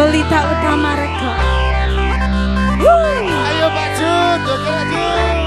Pelita utama rekor. Ayo Pak Jun, joget